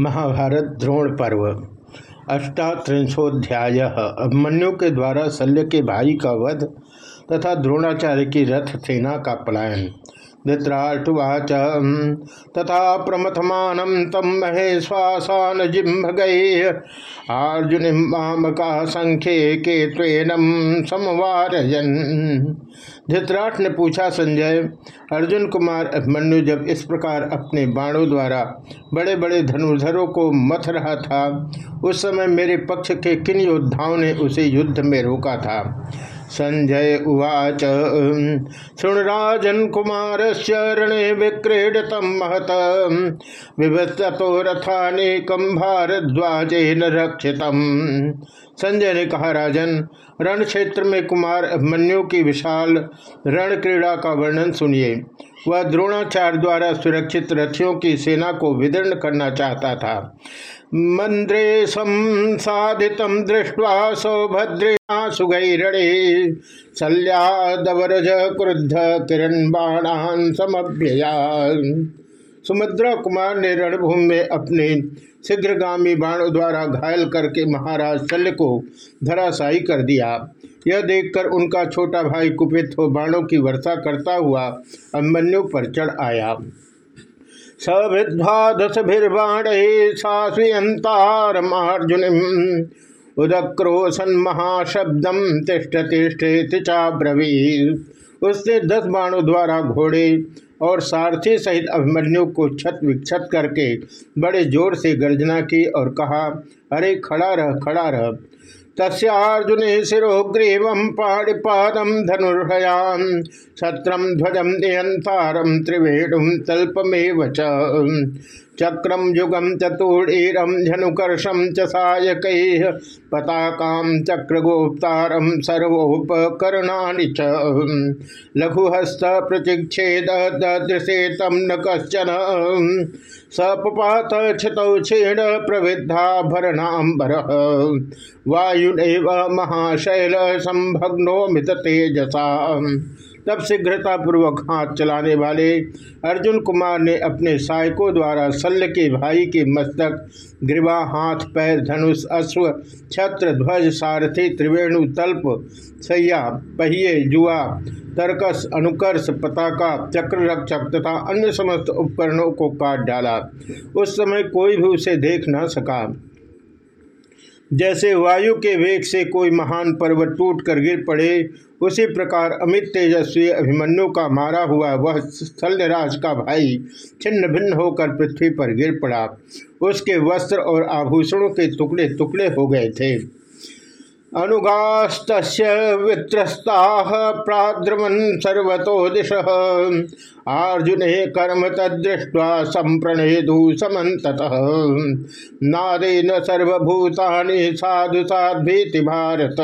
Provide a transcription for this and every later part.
महाभारत द्रोण पर्व। अष्टात्रिंशोध्याय अभिमन्यु के द्वारा शल्य के भाई का वध तथा द्रोणाचार्य की रथ सेना का पलायन। धृतराष्ट्रवाच तथा प्रमथमान तम महेश्वासान जिम्भगै अर्जुन मामका संख्ये के त्वेनम समवारजन धृतराष्ट्र ने पूछा संजय, अर्जुन कुमार अभिमन्यु जब इस प्रकार अपने बाणों द्वारा बड़े बड़े धनुर्धरों को मथ रहा था, उस समय मेरे पक्ष के किन योद्धाओं ने उसे युद्ध में रोका था? संजय उवाच शृणराजन कुमार रणे विक्रीडत महत। विभस्तो रथानेकम भारद्वाजेन रक्षित संजय ने कहा, राजन, रण क्षेत्र में कुमार अभिमन्यु की विशाल रण क्रीड़ा का वर्णन सुनिए। वह द्रोणाचार्य द्वारा सुरक्षित रथियों की सेना को विदीर्ण करना चाहता था। मंद्रे संसाधित दृष्टवा सौभद्रे सुगैरणे शल्यादवरज क्रुद्ध किरण बाणान समभ्यया सुमद्रा कुमार ने रणभूमि में अपने शीघ्रगामी बाणों द्वारा घायल करके महाराज शल्य को धराशायी कर दिया। यह देखकर उनका छोटा भाई कुपित हो बाणों की वर्षा करता हुआ अभिमन्यु पर चढ़ आया। सभिर्बाण सास्वियंतारमार्जुन उदक्रोशन महाशब्दम तिष्ठ तिष्ठ चाब्रवी उसने दस बाणों द्वारा घोड़े और सारथी सहित अभिमन्यु को छत विक्षत करके बड़े ज़ोर से गर्जना की और कहा, अरे, खड़ा रह खड़ा रह। तस्जुन शिरोग्रीव पाणिपादम धनुर्हयान छत्रम ध्वजम नियंतारम त्रिवेणुम तल्पमेव चक्रम युगम चतुर्म झनुकर्षम च सायक, पताका चक्रगोप्तारम च। लघुहस्त प्रचिक्षेद दृशे तम न कशन सपात क्षितौ क्षीण प्रवृद्धा भरणाम्बर वायुनैव महाशैल संभग्नो मित तेजसा तब शीघ्रता पूर्वक हाथ चलाने वाले अर्जुन कुमार ने अपने सहायकों द्वारा शल्य के भाई के मस्तक, ग्रीवा हाथ, पैर, धनुष, अश्व, छत्र, ध्वज, सारथी, त्रिवेणु, तल्प, सैया, पहिए, जुआ, तर्कस, अनुकर्ष, पताका चक्र रक्षक तथा अन्य समस्त उपकरणों को काट डाला। उस समय कोई भी उसे देख न सका। जैसे वायु के वेग से कोई महान पर्वत टूट कर गिर पड़े, उसी प्रकार अमित तेजस्वी अभिमन्यु का मारा हुआ वह शल्यराज का भाई छिन्न भिन्न होकर पृथ्वी पर गिर पड़ा। उसके वस्त्र और आभूषणों के टुकड़े टुकड़े हो गए थे। अनुगास्त वित्रस्ता सर्वतो दिश। अर्जुन कर्म तदृष्ट्वा संप्रणेदु समत नादेन सर्वभूतानि साधु साधीति भारत।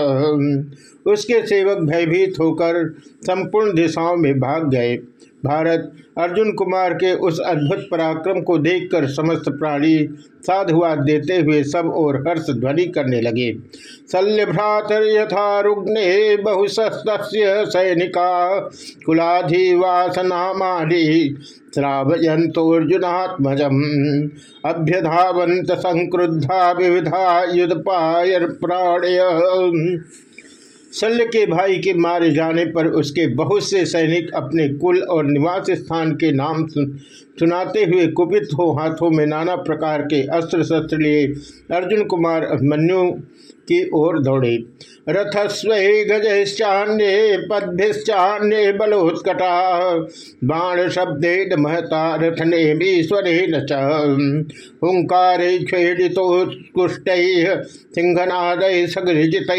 उसके सेवक भयभीत होकर संपूर्ण दिशाओं में भाग गए। भारत, अर्जुन कुमार के उस अद्भुत पराक्रम को देखकर समस्त प्राणी साधुवाद देते हुए सब और हर्ष ध्वनि करने लगे। शल्य भ्रातर यथा रुग्ने बहुशस्त सैनिका कुलाधिवासनामानि श्रावयंतोर्जुनात्मजम अभ्यधावंत संक्रुद्धा विविधा युद्धपायर प्राणय शल्य के भाई के मारे जाने पर उसके बहुत से सैनिक अपने कुल और निवास स्थान के नाम सुनाते हुए कुपित हो हाथों में नाना प्रकार के अस्त्र शस्त्र लिए अर्जुन कुमार अभिमन्यु की ओर दौड़े। रथस्व गजश्चान्य पदभिश्चान्य बलोत्कटा, बाण शब्दे महता रथ ने हुंकार सगृजित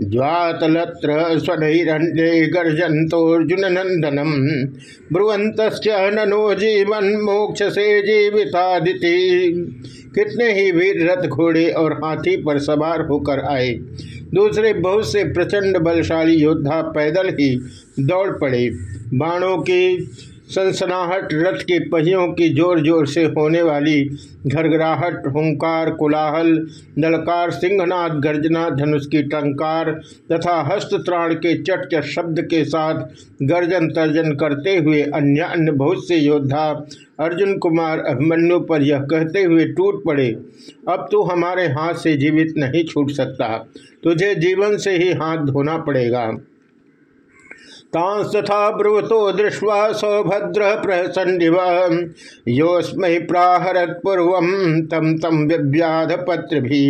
ज्वातलत्र स्वनैरण्ये गर्जन्तोऽर्जुन नंदनम ब्रुवंत ननो जीवन मोक्ष से जीवितादिति। कितने ही वीर रथ घोड़े और हाथी पर सवार होकर आए। दूसरे बहुत से प्रचंड बलशाली योद्धा पैदल ही दौड़ पड़े। बाणों की सनसनाहट रथ के पहियों की ज़ोर ज़ोर से होने वाली घरघराहट, हुंकार, कोलाहल, नलकार सिंहनाथ गर्जना धनुष की टंकार तथा हस्तत्राण के चट के शब्द के साथ गर्जन तर्जन करते हुए अन्य अन्य बहुत से योद्धा अर्जुन कुमार अभिमन्यु पर यह कहते हुए टूट पड़े, अब तू हमारे हाथ से जीवित नहीं छूट सकता, तुझे जीवन से ही हाथ धोना पड़ेगा। तांस्तथा ब्रुवतो दृष्टवा सौभद्र प्रसन्निव। योस्म प्राहरत पूर्व तम तम विव्याध पत्र भी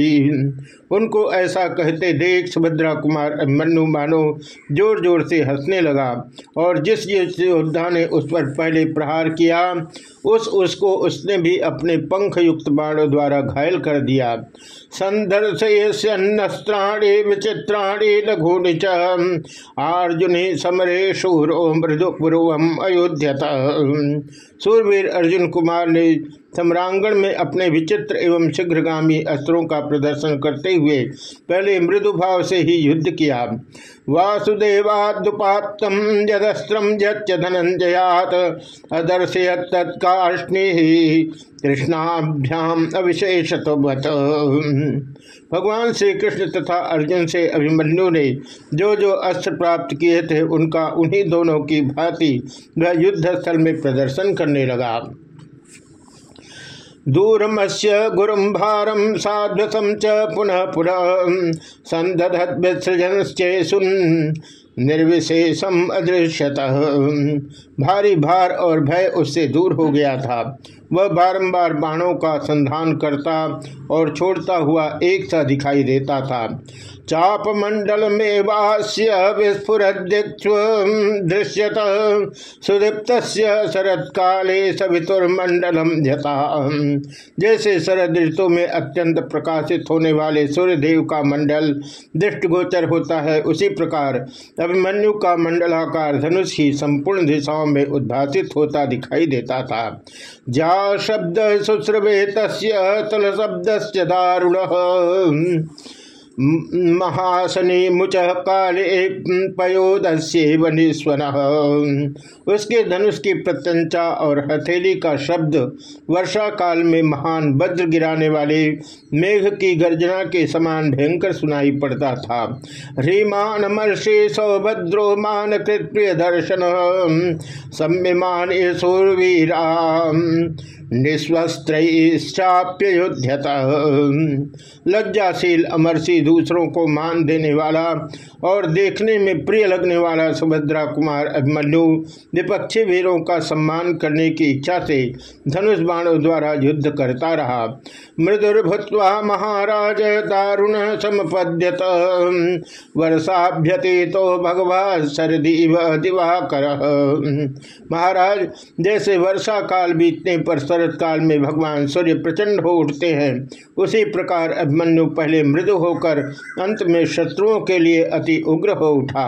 उनको ऐसा कहते देख सुभद्रा कुमार मनु मानो ज़ोर ज़ोर से हंसने लगा और जिस जिस योद्धा ने उस पर पहले प्रहार किया, उस उसको उसने भी अपने पंख युक्त बाणों द्वारा घायल कर दिया। संदर्शयन्नस्त्राणी विचित्राणी लघु निच। अर्जुन समरे शूरो मृदु पूर्वम अयोध्यत। सूरवीर अर्जुन कुमार ने सम्रांगण में अपने विचित्र एवं शीघ्रगामी अस्त्रों का प्रदर्शन करते हुए पहले मृदु भाव से ही युद्ध किया। वासुदेवादुपात्तम यदस्त्रम धनंजयात तत्काष्णी कृष्णाभ्याम अविशेष भगवान श्री कृष्ण तथा अर्जुन से अभिमन्यु ने जो जो अस्त्र प्राप्त किए थे, उनका उन्हीं दोनों की भांति वह युद्ध स्थल में प्रदर्शन करने लगा। दूरमस्य गुरुम भारम साध्वसम च पुनः पुनः संदधत्सृजनश्चेसुन निर्विशेषम अदृश्यत। भारी भार और भय उससे दूर हो गया था। वह बारंबार बाणों का संधान करता और छोड़ता हुआ एक सा दिखाई देता था। चाप मंडल में वास्य विस्फुरदीक्षु दृश्यत। सुदीप्त शरद काले सवितुर्मंडलम जता जैसे शरद ऋतु में अत्यंत प्रकाशित होने वाले सूर्य देव का मंडल दृष्टिगोचर होता है, उसी प्रकार अभिमन्यु का मंडलाकार धनुष ही संपूर्ण दिशाओं में उद्भासित होता दिखाई देता था। जा शब्द सुश्रवे तल शब्द दारुण। महासनी मुच काले पयोदस्वन उसके धनुष की प्रत्यंचा और हथेली का शब्द वर्षा काल में महान वज्र गिराने वाले मेघ की गर्जना के समान भयंकर सुनाई पड़ता था। ह्रीमान मर्षि सौभद्रो मान कृत्य दर्शन। सम्यमान सूरवीरा निस्वस्त्राप्युध्यत लज्जाशील, अमरसी दूसरों को मान देने वाला और देखने में प्रिय लगने वाला सुभद्रा कुमार अभिमन्यु विपक्षी वीरों का सम्मान करने की इच्छा से धनुष बाणों द्वारा युद्ध करता रहा। मृदुर्भुत्वा महाराज दारुण समपद्यत। वर्षाभ्यति तो भगवा सरदीव दिवाकर। महाराज, जैसे वर्षा काल बीतने पर शरत काल में भगवान सूर्य प्रचंड हो उठते हैं। उसी प्रकार अभिमन्यु पहले मृदु होकर अंत में शत्रुओं के लिए अति उग्र हो उठा।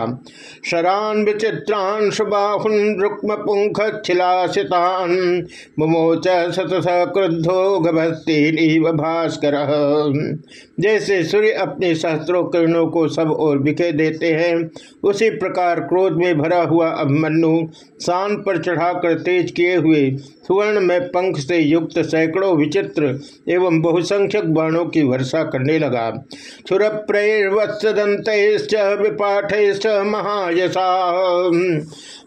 शरान विचित्रान शुबाहुन रुक्म पुंख छिलासितान मुमोच सतस क्रुद्धो गभस्ती भास्कर। जैसे सूर्य अपने सहस्त्रों किरणों को सब और बिखे देते हैं, उसी प्रकार क्रोध में भरा हुआ अभिमन्यु शान पर चढ़ाकर तेज किए हुए सुवर्ण में पंख से युक्त सैकड़ों विचित्र एवं बहुसंख्यक बाणों की वर्षा करने लगा। छुर प्रैर्वत्सदंत विपाठ महायशा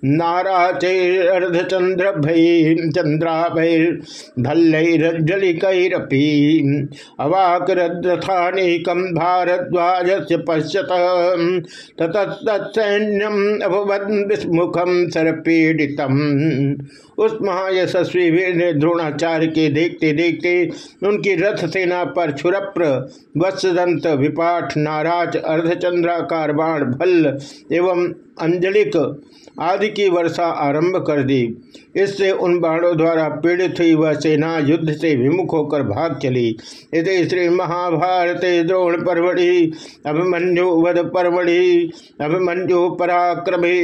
नाराचैर्धचंद्र भै चंद्राभैर्भल्लैरज्जलिकैरपि अवाकरद्रथानेकं भारद्वाज से पश्यत। ततस्तैन्यम अभवद विस्मुखम सरपीडितम। उस महायशस्वी वीर ने द्रोणाचार्य के देखते देखते उनकी रथ सेना पर छुरप्र, वत्सदंत, विपाठ, नाराज़, अर्धचंद्राकार, बाण, भल्ल एवं अंजलिक आदि की वर्षा आरंभ कर दी। इससे उन बाणों द्वारा पीड़ित हुई वह सेना युद्ध से विमुख होकर भाग चली। इस श्री महाभारत द्रोण परवड़ी अभिमन्यु वध परवड़ी अभिमन्यु पराक्रमे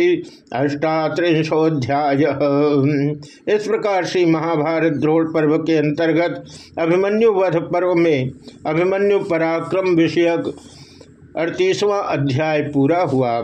अष्टात्रिशोध्याय इस प्रकार श्री महाभारत द्रोण पर्व के अंतर्गत अभिमन्यु वध पर्व में अभिमन्यु पराक्रम विषयक अड़तीसवां अध्याय पूरा हुआ।